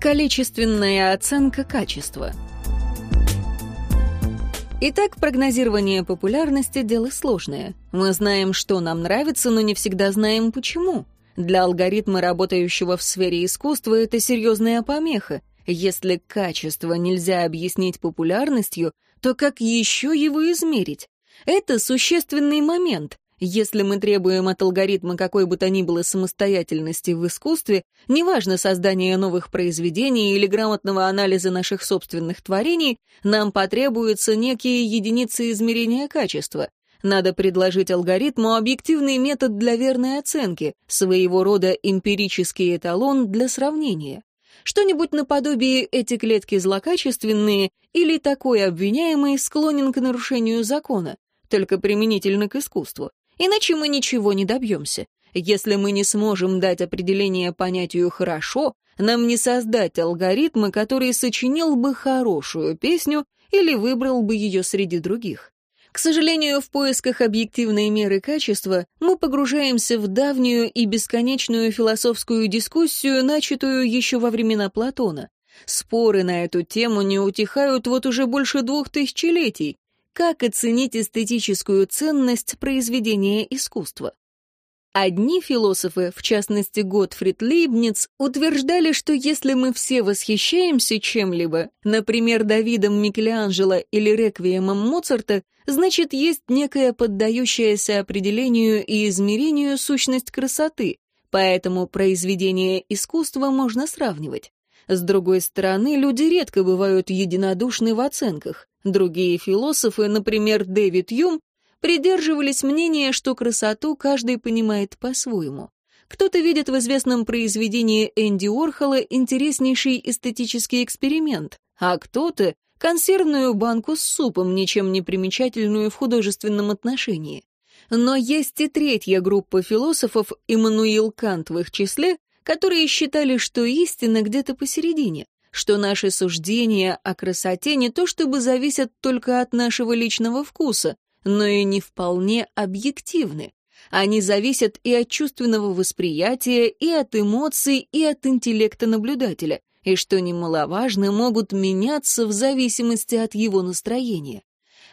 Количественная оценка качества. Итак, прогнозирование популярности – дело сложное. Мы знаем, что нам нравится, но не всегда знаем, почему. Для алгоритма, работающего в сфере искусства, это серьезная помеха. Если качество нельзя объяснить популярностью, то как еще его измерить? Это существенный момент. Если мы требуем от алгоритма какой бы то ни было самостоятельности в искусстве, неважно создание новых произведений или грамотного анализа наших собственных творений, нам потребуются некие единицы измерения качества. Надо предложить алгоритму объективный метод для верной оценки, своего рода эмпирический эталон для сравнения. Что-нибудь наподобие «эти клетки злокачественные» или «такой обвиняемый склонен к нарушению закона», только применительно к искусству. Иначе мы ничего не добьемся. Если мы не сможем дать определение понятию «хорошо», нам не создать алгоритма, который сочинил бы хорошую песню или выбрал бы ее среди других. К сожалению, в поисках объективной меры качества мы погружаемся в давнюю и бесконечную философскую дискуссию, начатую еще во времена Платона. Споры на эту тему не утихают вот уже больше двух тысячелетий, как оценить эстетическую ценность произведения искусства. Одни философы, в частности Готфрид Лейбниц, утверждали, что если мы все восхищаемся чем-либо, например, Давидом Микеланджело или реквиемом Моцарта, значит, есть некая поддающаяся определению и измерению сущность красоты, поэтому произведение искусства можно сравнивать. С другой стороны, люди редко бывают единодушны в оценках. Другие философы, например, Дэвид Юм, придерживались мнения, что красоту каждый понимает по-своему. Кто-то видит в известном произведении Энди Орхола интереснейший эстетический эксперимент, а кто-то — консервную банку с супом, ничем не примечательную в художественном отношении. Но есть и третья группа философов, Иммануил Кант в их числе, которые считали, что истина где-то посередине что наши суждения о красоте не то чтобы зависят только от нашего личного вкуса, но и не вполне объективны. Они зависят и от чувственного восприятия, и от эмоций, и от интеллекта наблюдателя, и, что немаловажно, могут меняться в зависимости от его настроения.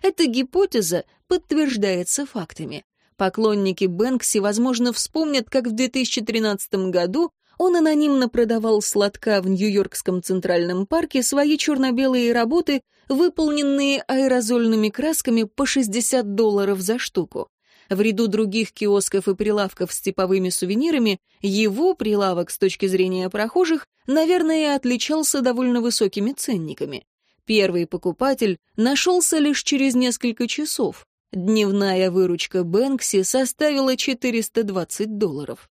Эта гипотеза подтверждается фактами. Поклонники Бэнкси, возможно, вспомнят, как в 2013 году он анонимно продавал сладка в Нью-Йоркском Центральном парке свои черно-белые работы, выполненные аэрозольными красками по 60 долларов за штуку. В ряду других киосков и прилавков с типовыми сувенирами его прилавок с точки зрения прохожих, наверное, отличался довольно высокими ценниками. Первый покупатель нашелся лишь через несколько часов. Дневная выручка Бэнкси составила 420 долларов.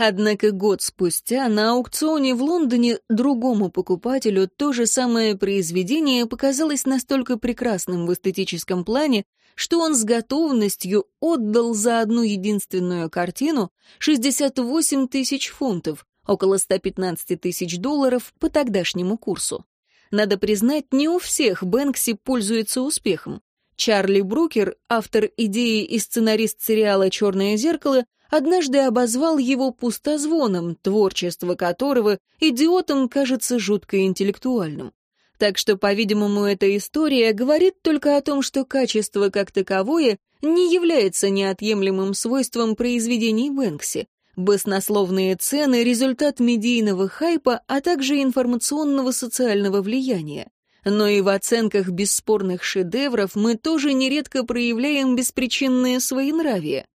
Однако год спустя на аукционе в Лондоне другому покупателю то же самое произведение показалось настолько прекрасным в эстетическом плане, что он с готовностью отдал за одну единственную картину 68 тысяч фунтов, около 115 тысяч долларов по тогдашнему курсу. Надо признать, не у всех Бэнкси пользуется успехом. Чарли Брукер, автор идеи и сценарист сериала «Черное зеркало», однажды обозвал его пустозвоном, творчество которого идиотом кажется жутко интеллектуальным. Так что, по-видимому, эта история говорит только о том, что качество как таковое не является неотъемлемым свойством произведений Бэнкси. Баснословные цены — результат медийного хайпа, а также информационного социального влияния. Но и в оценках бесспорных шедевров мы тоже нередко проявляем беспричинное своенравие.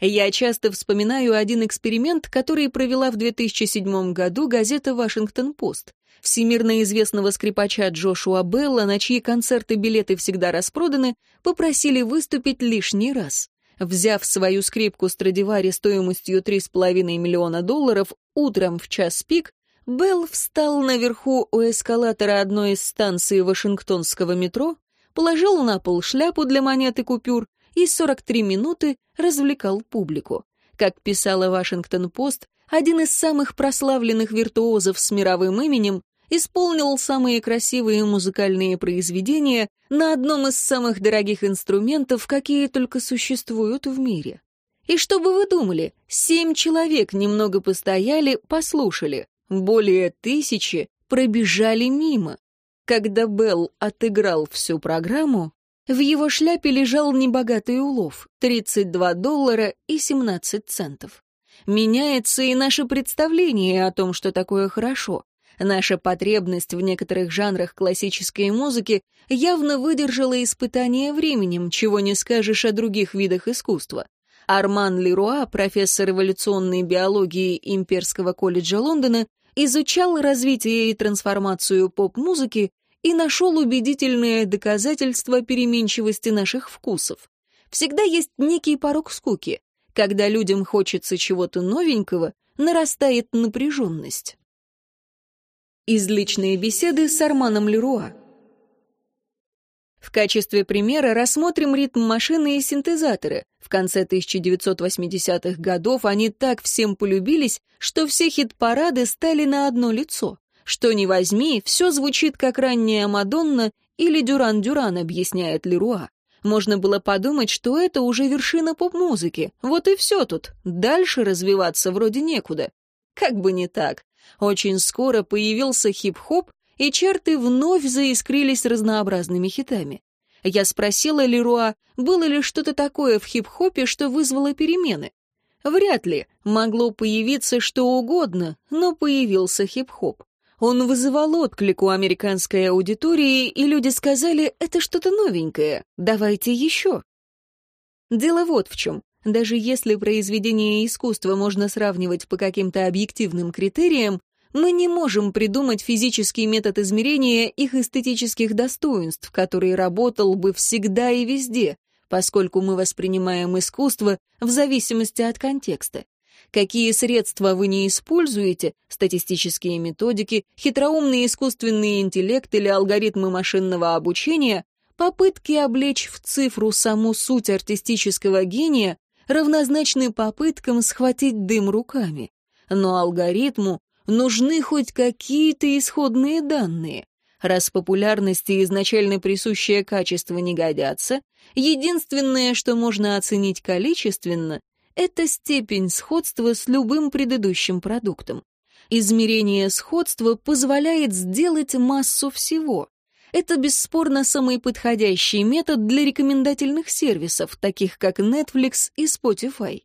Я часто вспоминаю один эксперимент, который провела в 2007 году газета «Вашингтон-Пост». Всемирно известного скрипача Джошуа Белла, на чьи концерты билеты всегда распроданы, попросили выступить лишний раз. Взяв свою скрипку Страдивари стоимостью 3,5 миллиона долларов утром в час пик, Белл встал наверху у эскалатора одной из станций Вашингтонского метро, положил на пол шляпу для монет и купюр и 43 минуты развлекал публику. Как писала Вашингтон-Пост, один из самых прославленных виртуозов с мировым именем исполнил самые красивые музыкальные произведения на одном из самых дорогих инструментов, какие только существуют в мире. И что бы вы думали, семь человек немного постояли, послушали. более тысячи пробежали мимо. Когда Белл отыграл всю программу, в его шляпе лежал небогатый улов — 32 доллара и 17 центов. Меняется и наше представление о том, что такое хорошо. Наша потребность в некоторых жанрах классической музыки явно выдержала испытание временем, чего не скажешь о других видах искусства. Арман Леруа, профессор эволюционной биологии Имперского колледжа Лондона, изучал развитие и трансформацию поп-музыки и нашел убедительное доказательство переменчивости наших вкусов. Всегда есть некий порог скуки. Когда людям хочется чего-то новенького, нарастает напряженность. Из личной беседы с Арманом Леруа. В качестве примера рассмотрим ритм машины и синтезаторы. В конце 1980-х годов они так всем полюбились, что все хит-парады стали на одно лицо. Что ни возьми, все звучит как ранняя Мадонна или Дюран-Дюран, объясняет Леруа. Можно было подумать, что это уже вершина поп-музыки. Вот и все тут. Дальше развиваться вроде некуда. Как бы не так. Очень скоро появился хип-хоп, и чарты вновь заискрились разнообразными хитами. Я спросила Леруа, было ли что-то такое в хип-хопе, что вызвало перемены. Вряд ли, могло появиться что угодно, но появился хип-хоп. Он вызывал отклик у американской аудитории, и люди сказали, это что-то новенькое, давайте еще. Дело вот в чем. Даже если произведение искусства можно сравнивать по каким-то объективным критериям, мы не можем придумать физический метод измерения их эстетических достоинств, который работал бы всегда и везде, поскольку мы воспринимаем искусство в зависимости от контекста. Какие средства вы не используете, статистические методики, хитроумный искусственный интеллект или алгоритмы машинного обучения, попытки облечь в цифру саму суть артистического гения равнозначны попыткам схватить дым руками. Но алгоритму нужны хоть какие-то исходные данные. Раз популярности изначально присущее качество не годятся, единственное, что можно оценить количественно, это степень сходства с любым предыдущим продуктом. Измерение сходства позволяет сделать массу всего. Это бесспорно самый подходящий метод для рекомендательных сервисов, таких как Netflix и Spotify.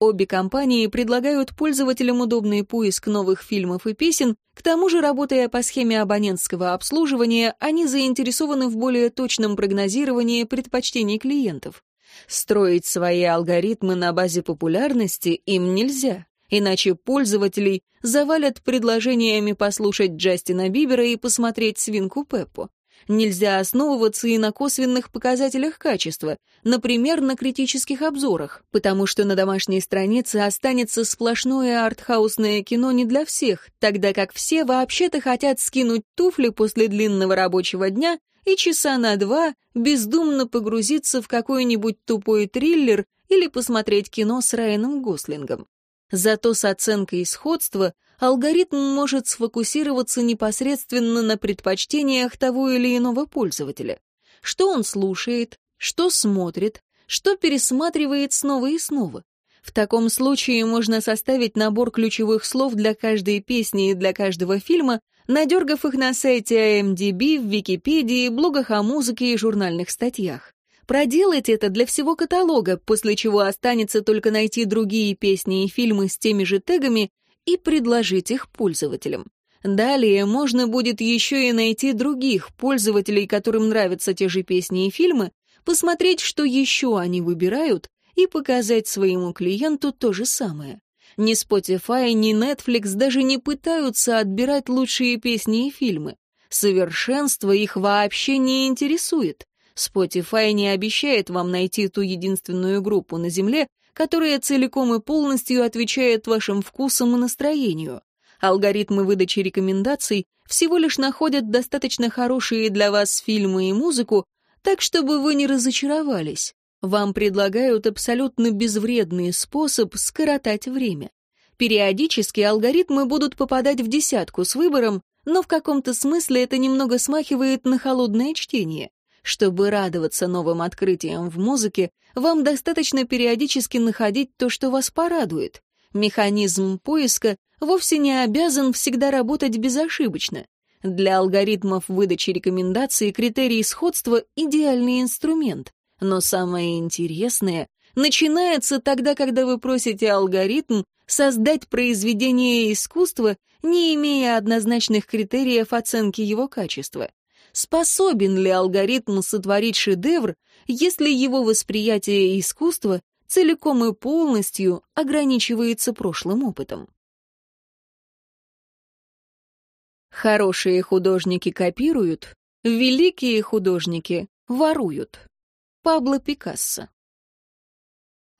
Обе компании предлагают пользователям удобный поиск новых фильмов и песен, к тому же, работая по схеме абонентского обслуживания, они заинтересованы в более точном прогнозировании предпочтений клиентов. Строить свои алгоритмы на базе популярности им нельзя, иначе пользователей завалят предложениями послушать Джастина Бибера и посмотреть свинку Пеппу. Нельзя основываться и на косвенных показателях качества, например, на критических обзорах, потому что на домашней странице останется сплошное артхаусное кино не для всех, тогда как все вообще-то хотят скинуть туфли после длинного рабочего дня и часа на два бездумно погрузиться в какой-нибудь тупой триллер или посмотреть кино с Райаном Гослингом. Зато с оценкой сходства алгоритм может сфокусироваться непосредственно на предпочтениях того или иного пользователя. Что он слушает, что смотрит, что пересматривает снова и снова. В таком случае можно составить набор ключевых слов для каждой песни и для каждого фильма, надергав их на сайте IMDb, в Википедии, блогах о музыке и журнальных статьях. Проделать это для всего каталога, после чего останется только найти другие песни и фильмы с теми же тегами и предложить их пользователям. Далее можно будет еще и найти других пользователей, которым нравятся те же песни и фильмы, посмотреть, что еще они выбирают, и показать своему клиенту то же самое. Ни Spotify, ни Netflix даже не пытаются отбирать лучшие песни и фильмы. Совершенство их вообще не интересует. Spotify не обещает вам найти ту единственную группу на Земле, которая целиком и полностью отвечает вашим вкусам и настроению. Алгоритмы выдачи рекомендаций всего лишь находят достаточно хорошие для вас фильмы и музыку, так чтобы вы не разочаровались. Вам предлагают абсолютно безвредный способ скоротать время. Периодически алгоритмы будут попадать в десятку с выбором, но в каком-то смысле это немного смахивает на холодное чтение. Чтобы радоваться новым открытиям в музыке, вам достаточно периодически находить то, что вас порадует. Механизм поиска вовсе не обязан всегда работать безошибочно. Для алгоритмов выдачи рекомендаций критерий сходства — идеальный инструмент. Но самое интересное начинается тогда, когда вы просите алгоритм создать произведение искусства, не имея однозначных критериев оценки его качества. Способен ли алгоритм сотворить шедевр, если его восприятие искусства целиком и полностью ограничивается прошлым опытом? Хорошие художники копируют, великие художники воруют. Пабло Пикассо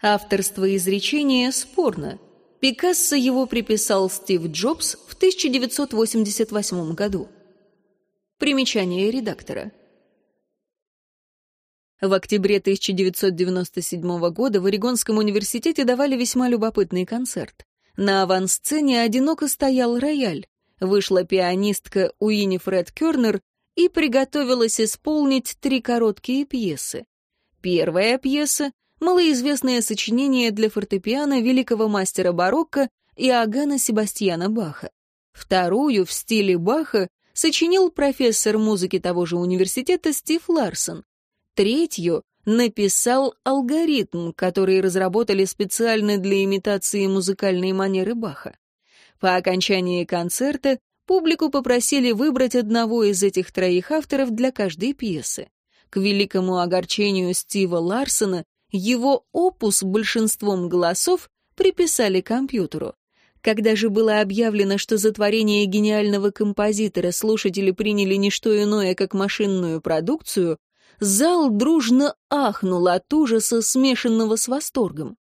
Авторство изречения спорно. Пикассо его приписал Стив Джобс в 1988 году. Примечание редактора. В октябре 1997 года в Орегонском университете давали весьма любопытный концерт. На авансцене одиноко стоял рояль. Вышла пианистка Уинифред Кёрнер и приготовилась исполнить три короткие пьесы. Первая пьеса — малоизвестное сочинение для фортепиано великого мастера барокко Иоганна Себастьяна Баха. Вторую в стиле Баха сочинил профессор музыки того же университета Стив Ларсон. Третью написал алгоритм, который разработали специально для имитации музыкальной манеры Баха. По окончании концерта публику попросили выбрать одного из этих троих авторов для каждой пьесы. К великому огорчению Стива Ларсона его опус большинством голосов приписали компьютеру. Когда же было объявлено, что за творение гениального композитора слушатели приняли не что иное, как машинную продукцию, зал дружно ахнул от ужаса, смешанного с восторгом.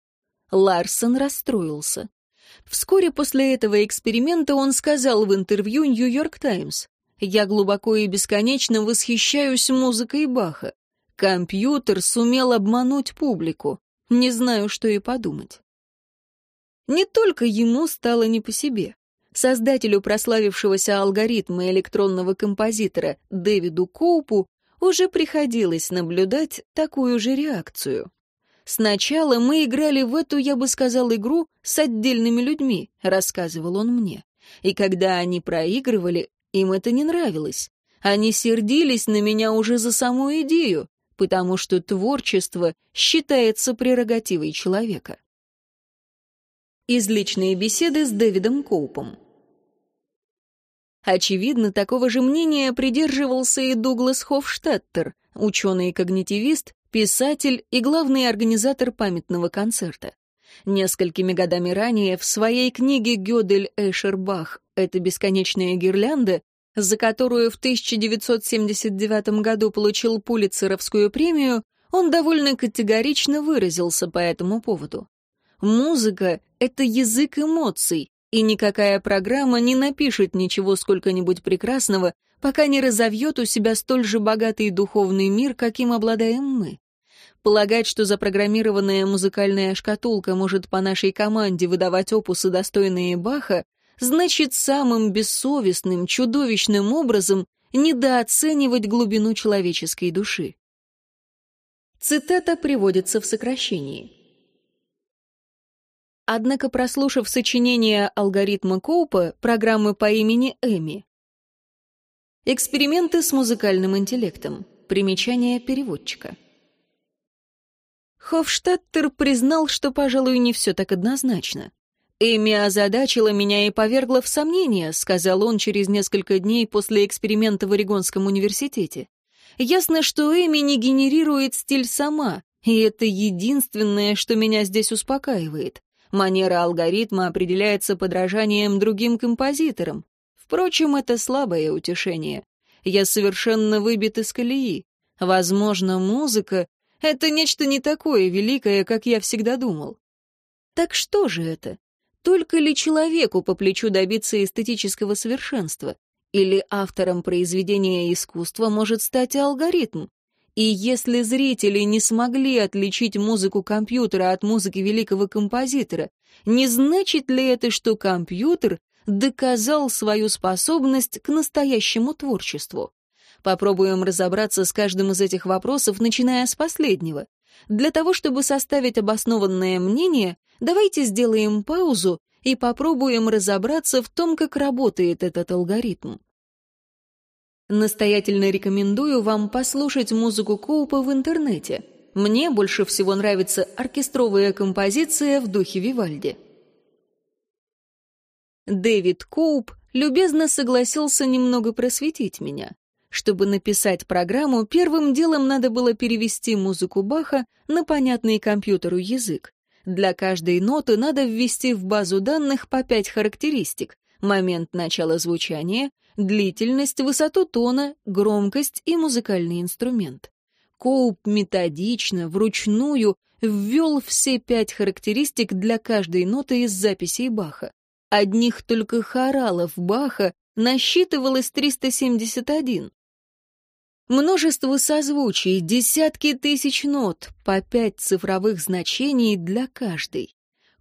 Ларсон расстроился. Вскоре после этого эксперимента он сказал в интервью «Нью-Йорк Таймс», «Я глубоко и бесконечно восхищаюсь музыкой Баха. Компьютер сумел обмануть публику. Не знаю, что и подумать». Не только ему стало не по себе. Создателю прославившегося алгоритма электронного композитора Дэвиду Коупу уже приходилось наблюдать такую же реакцию. «Сначала мы играли в эту, я бы сказал, игру с отдельными людьми», — рассказывал он мне. «И когда они проигрывали, им это не нравилось. Они сердились на меня уже за саму идею, потому что творчество считается прерогативой человека». Из личной беседы с Дэвидом Коупом. Очевидно, такого же мнения придерживался и Дуглас Хофштеттер, ученый-когнитивист, писатель и главный организатор памятного концерта. Несколькими годами ранее в своей книге «Гёдель Эшербах. Это бесконечная гирлянда», за которую в 1979 году получил Пулитцеровскую премию, он довольно категорично выразился по этому поводу. Музыка — это язык эмоций, и никакая программа не напишет ничего сколько-нибудь прекрасного, пока не разовьет у себя столь же богатый духовный мир, каким обладаем мы. Полагать, что запрограммированная музыкальная шкатулка может по нашей команде выдавать опусы, достойные Баха, значит самым бессовестным, чудовищным образом недооценивать глубину человеческой души. Цитата приводится в сокращении. Однако, прослушав сочинение алгоритма Коупа, программы по имени Эми, Эксперименты с музыкальным интеллектом. Примечание переводчика. Хофштадтер признал, что, пожалуй, не все так однозначно. «Эми озадачила меня и повергла в сомнение», — сказал он через несколько дней после эксперимента в Орегонском университете. «Ясно, что Эми не генерирует стиль сама, и это единственное, что меня здесь успокаивает. Манера алгоритма определяется подражанием другим композиторам. Впрочем, это слабое утешение. Я совершенно выбит из колеи. Возможно, музыка — это нечто не такое великое, как я всегда думал. Так что же это? Только ли человеку по плечу добиться эстетического совершенства? Или автором произведения искусства может стать алгоритм? И если зрители не смогли отличить музыку компьютера от музыки великого композитора, не значит ли это, что компьютер доказал свою способность к настоящему творчеству. Попробуем разобраться с каждым из этих вопросов, начиная с последнего. Для того, чтобы составить обоснованное мнение, давайте сделаем паузу и попробуем разобраться в том, как работает этот алгоритм. Настоятельно рекомендую вам послушать музыку Коупа в интернете. Мне больше всего нравится оркестровая композиция в духе Вивальди. Дэвид Коуп любезно согласился немного просветить меня. Чтобы написать программу, первым делом надо было перевести музыку Баха на понятный компьютеру язык. Для каждой ноты надо ввести в базу данных по пять характеристик — момент начала звучания, длительность, высоту тона, громкость и музыкальный инструмент. Коуп методично, вручную ввел все пять характеристик для каждой ноты из записей Баха. Одних только хоралов Баха насчитывалось 371. Множество созвучий, десятки тысяч нот, по пять цифровых значений для каждой.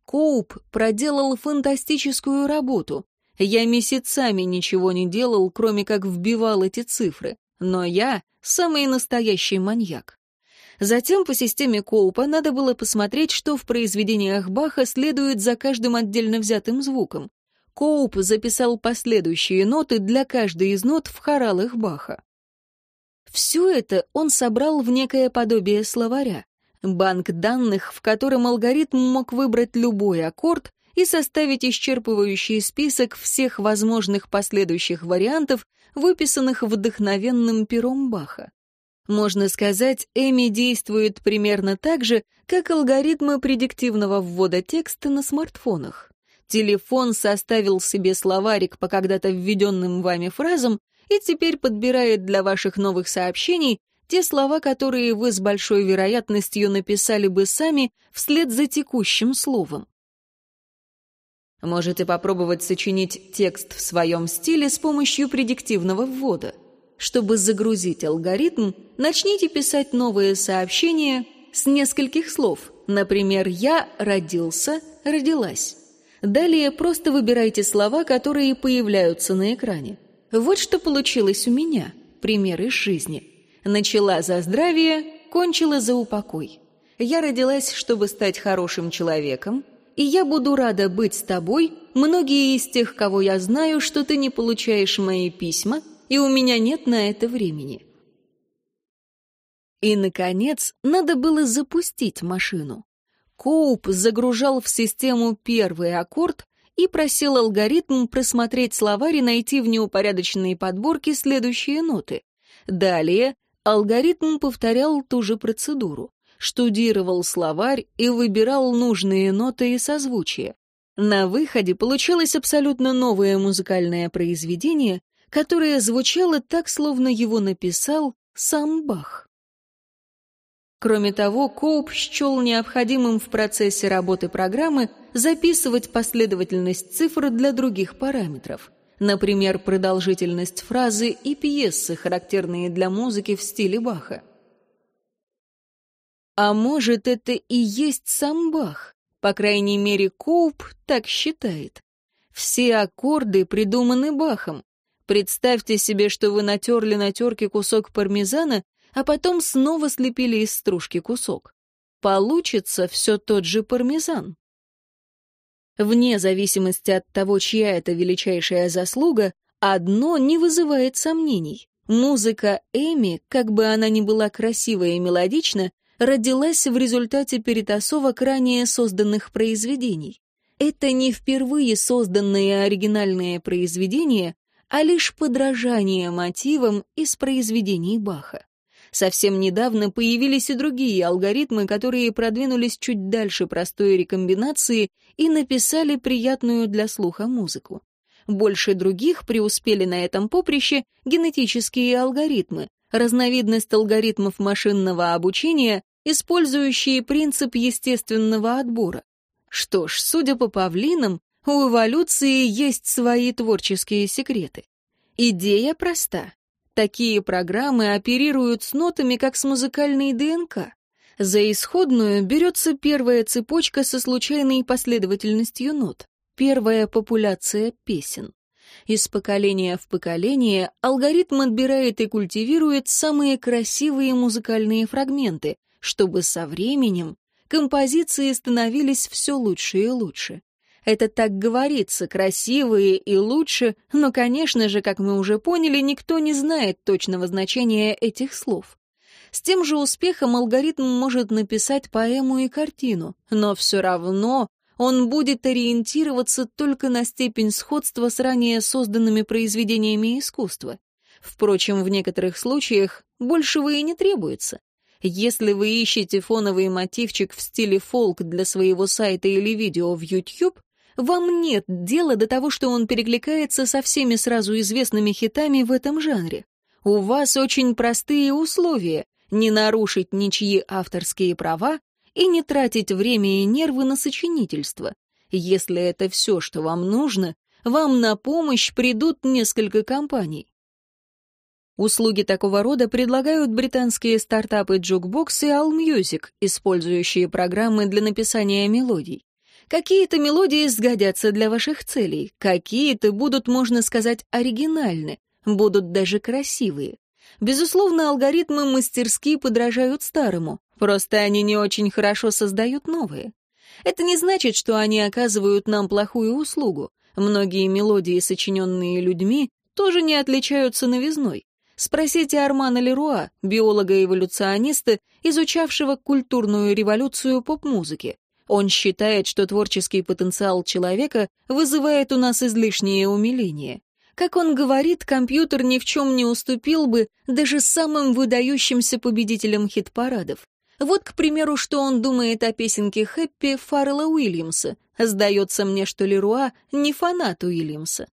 Коуп проделал фантастическую работу. Я месяцами ничего не делал, кроме как вбивал эти цифры. Но я самый настоящий маньяк. Затем по системе Коупа надо было посмотреть, что в произведениях Баха следует за каждым отдельно взятым звуком. Коуп записал последующие ноты для каждой из нот в хоралах Баха. Все это он собрал в некое подобие словаря, банк данных, в котором алгоритм мог выбрать любой аккорд и составить исчерпывающий список всех возможных последующих вариантов, выписанных вдохновенным пером Баха. Можно сказать, Эми действует примерно так же, как алгоритмы предиктивного ввода текста на смартфонах. Телефон составил себе словарик по когда-то введенным вами фразам и теперь подбирает для ваших новых сообщений те слова, которые вы с большой вероятностью написали бы сами вслед за текущим словом. Можете попробовать сочинить текст в своем стиле с помощью предиктивного ввода. Чтобы загрузить алгоритм, начните писать новые сообщения с нескольких слов. Например, «Я родился», «родилась». Далее просто выбирайте слова, которые появляются на экране. Вот что получилось у меня. Пример из жизни. Начала за здравие, кончила за упокой. Я родилась, чтобы стать хорошим человеком, и я буду рада быть с тобой, многие из тех, кого я знаю, что ты не получаешь мои письма, и у меня нет на это времени. И, наконец, надо было запустить машину. Коуп загружал в систему первый аккорд, и просил алгоритм просмотреть словарь и найти в неупорядоченной подборке следующие ноты. Далее алгоритм повторял ту же процедуру, штудировал словарь и выбирал нужные ноты и созвучия. На выходе получилось абсолютно новое музыкальное произведение, которое звучало так, словно его написал сам Бах. Кроме того, Коуп счел необходимым в процессе работы программы записывать последовательность цифр для других параметров, например, продолжительность фразы и пьесы, характерные для музыки в стиле Баха. А может, это и есть сам Бах? По крайней мере, Коуп так считает. Все аккорды придуманы Бахом. Представьте себе, что вы натерли на терке кусок пармезана а потом снова слепили из стружки кусок. Получится все тот же пармезан. Вне зависимости от того, чья это величайшая заслуга, одно не вызывает сомнений. Музыка Эми, как бы она ни была красивая и мелодична, родилась в результате перетасовок ранее созданных произведений. Это не впервые созданные оригинальные произведения, а лишь подражание мотивам из произведений Баха. Совсем недавно появились и другие алгоритмы, которые продвинулись чуть дальше простой рекомбинации и написали приятную для слуха музыку. Больше других преуспели на этом поприще генетические алгоритмы, разновидность алгоритмов машинного обучения, использующие принцип естественного отбора. Что ж, судя по павлинам, у эволюции есть свои творческие секреты. Идея проста. Такие программы оперируют с нотами, как с музыкальной ДНК. За исходную берется первая цепочка со случайной последовательностью нот, первая популяция песен. Из поколения в поколение алгоритм отбирает и культивирует самые красивые музыкальные фрагменты, чтобы со временем композиции становились все лучше и лучше. Это так говорится, красивые и лучше, но, конечно же, как мы уже поняли, никто не знает точного значения этих слов. С тем же успехом алгоритм может написать поэму и картину, но все равно он будет ориентироваться только на степень сходства с ранее созданными произведениями искусства. Впрочем, в некоторых случаях большего и не требуется. Если вы ищете фоновый мотивчик в стиле фолк для своего сайта или видео в YouTube, вам нет дела до того, что он перекликается со всеми сразу известными хитами в этом жанре. У вас очень простые условия — не нарушить ничьи авторские права и не тратить время и нервы на сочинительство. Если это все, что вам нужно, вам на помощь придут несколько компаний. Услуги такого рода предлагают британские стартапы Jukebox и AllMusic, использующие программы для написания мелодий. Какие-то мелодии сгодятся для ваших целей, какие-то будут, можно сказать, оригинальны, будут даже красивые. Безусловно, алгоритмы мастерски подражают старому, просто они не очень хорошо создают новые. Это не значит, что они оказывают нам плохую услугу. Многие мелодии, сочиненные людьми, тоже не отличаются новизной. Спросите Армана Леруа, биолога-эволюциониста, изучавшего культурную революцию поп-музыки. Он считает, что творческий потенциал человека вызывает у нас излишнее умиление. Как он говорит, компьютер ни в чем не уступил бы даже самым выдающимся победителям хит-парадов. Вот, к примеру, что он думает о песенке «Хэппи» Фаррелла Уильямса. Сдается мне, что Леруа не фанат Уильямса.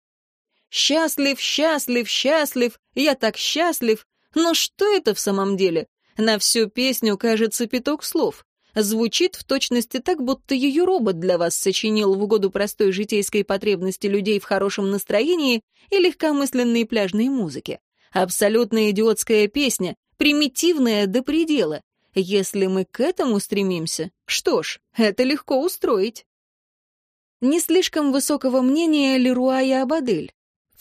Счастлив, счастлив, счастлив, я так счастлив. Но что это в самом деле? На всю песню, кажется, пяток слов. Звучит в точности так, будто ее робот для вас сочинил в угоду простой житейской потребности людей в хорошем настроении и легкомысленной пляжной музыке. Абсолютно идиотская песня, примитивная до предела. Если мы к этому стремимся, что ж, это легко устроить. Не слишком высокого мнения Леруа и Абадель.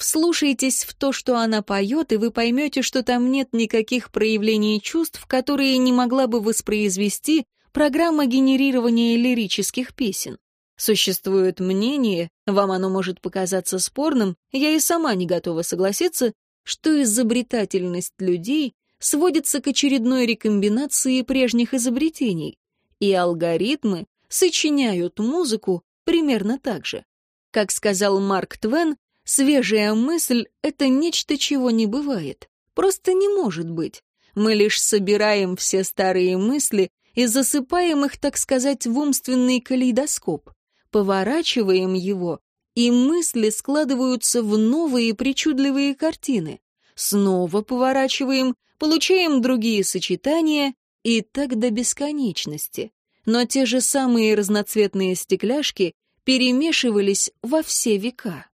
Вслушайтесь в то, что она поет, и вы поймете, что там нет никаких проявлений чувств, которые не могла бы воспроизвести программа генерирования лирических песен. Существует мнение, вам оно может показаться спорным, я и сама не готова согласиться, что изобретательность людей сводится к очередной рекомбинации прежних изобретений, и алгоритмы сочиняют музыку примерно так же. Как сказал Марк Твен, Свежая мысль — это нечто, чего не бывает. Просто не может быть. Мы лишь собираем все старые мысли и засыпаем их, так сказать, в умственный калейдоскоп, поворачиваем его, и мысли складываются в новые причудливые картины. Снова поворачиваем, получаем другие сочетания, и так до бесконечности. Но те же самые разноцветные стекляшки перемешивались во все века.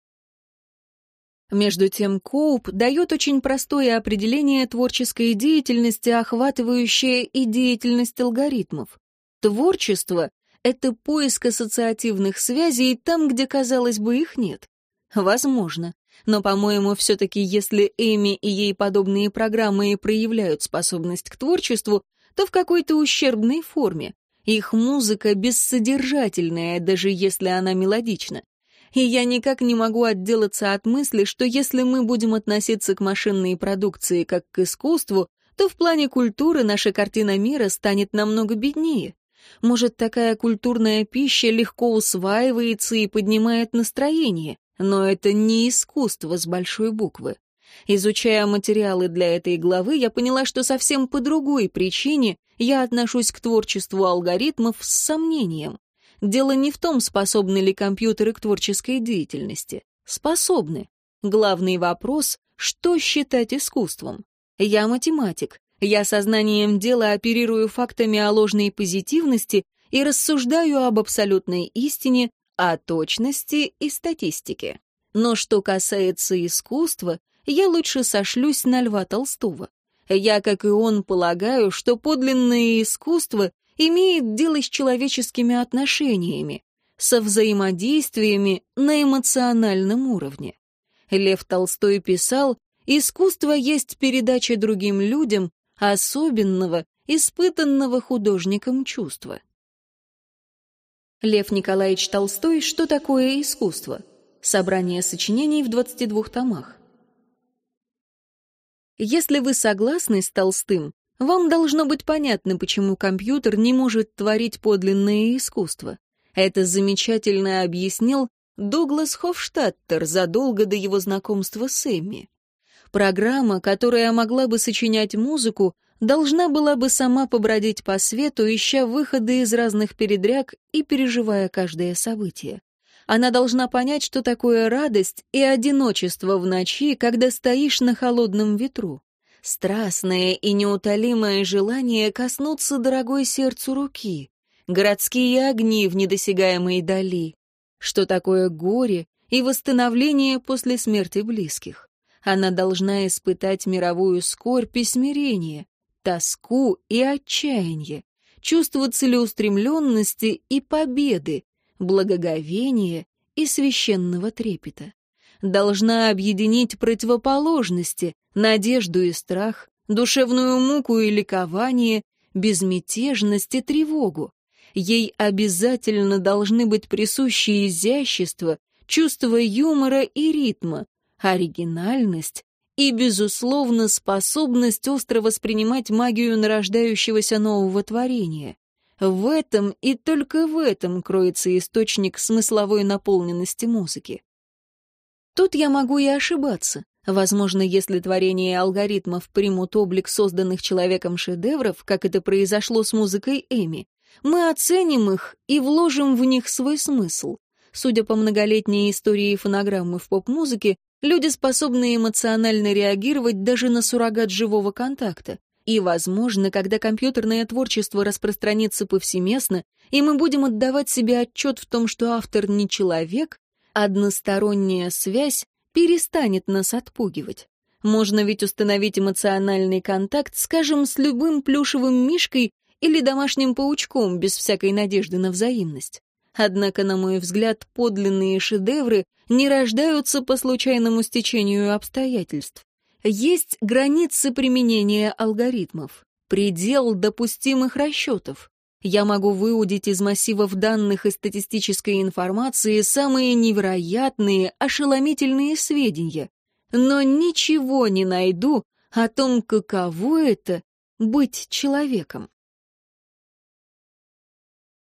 Между тем, Коуп дает очень простое определение творческой деятельности, охватывающее и деятельность алгоритмов. Творчество — это поиск ассоциативных связей там, где, казалось бы, их нет. Возможно. Но, по-моему, все-таки если Эми и ей подобные программы и проявляют способность к творчеству, то в какой-то ущербной форме. Их музыка бессодержательная, даже если она мелодична и я никак не могу отделаться от мысли, что если мы будем относиться к машинной продукции как к искусству, то в плане культуры наша картина мира станет намного беднее. Может, такая культурная пища легко усваивается и поднимает настроение, но это не искусство с большой буквы. Изучая материалы для этой главы, я поняла, что совсем по другой причине я отношусь к творчеству алгоритмов с сомнением. Дело не в том, способны ли компьютеры к творческой деятельности. Способны. Главный вопрос — что считать искусством? Я математик. Я сознанием дела оперирую фактами о ложной позитивности и рассуждаю об абсолютной истине, о точности и статистике. Но что касается искусства, я лучше сошлюсь на Льва Толстого. Я, как и он, полагаю, что подлинное искусство имеет дело с человеческими отношениями, со взаимодействиями на эмоциональном уровне. Лев Толстой писал, «Искусство есть передача другим людям особенного, испытанного художником чувства». Лев Николаевич Толстой «Что такое искусство?» Собрание сочинений в 22 томах. Если вы согласны с Толстым, вам должно быть понятно, почему компьютер не может творить подлинное искусство. Это замечательно объяснил Дуглас Хофштаттер задолго до его знакомства с Эмми. Программа, которая могла бы сочинять музыку, должна была бы сама побродить по свету, ища выходы из разных передряг и переживая каждое событие. Она должна понять, что такое радость и одиночество в ночи, когда стоишь на холодном ветру. Страстное и неутолимое желание коснуться дорогой сердцу руки. Городские огни в недосягаемой дали. Что такое горе и восстановление после смерти близких. Она должна испытать мировую скорбь и смирение, тоску и отчаяние, чувство целеустремленности и победы, благоговения и священного трепета. Должна объединить противоположности, надежду и страх, душевную муку и ликование, безмятежность и тревогу. Ей обязательно должны быть присущи изящество, чувство юмора и ритма, оригинальность и, безусловно, способность остро воспринимать магию нарождающегося нового творения. В этом и только в этом кроется источник смысловой наполненности музыки. Тут я могу и ошибаться. Возможно, если творения алгоритмов примут облик созданных человеком шедевров, как это произошло с музыкой Эми, мы оценим их и вложим в них свой смысл. Судя по многолетней истории фонограммы в поп-музыке, люди способны эмоционально реагировать даже на суррогат живого контакта. И, возможно, когда компьютерное творчество распространится повсеместно, и мы будем отдавать себе отчет в том, что автор не человек, односторонняя связь перестанет нас отпугивать. Можно ведь установить эмоциональный контакт, скажем, с любым плюшевым мишкой или домашним паучком без всякой надежды на взаимность. Однако, на мой взгляд, подлинные шедевры не рождаются по случайному стечению обстоятельств. Есть границы применения алгоритмов, предел допустимых расчетов. Я могу выудить из массивов данных и статистической информации самые невероятные, ошеломительные сведения, но ничего не найду о том, каково это — быть человеком.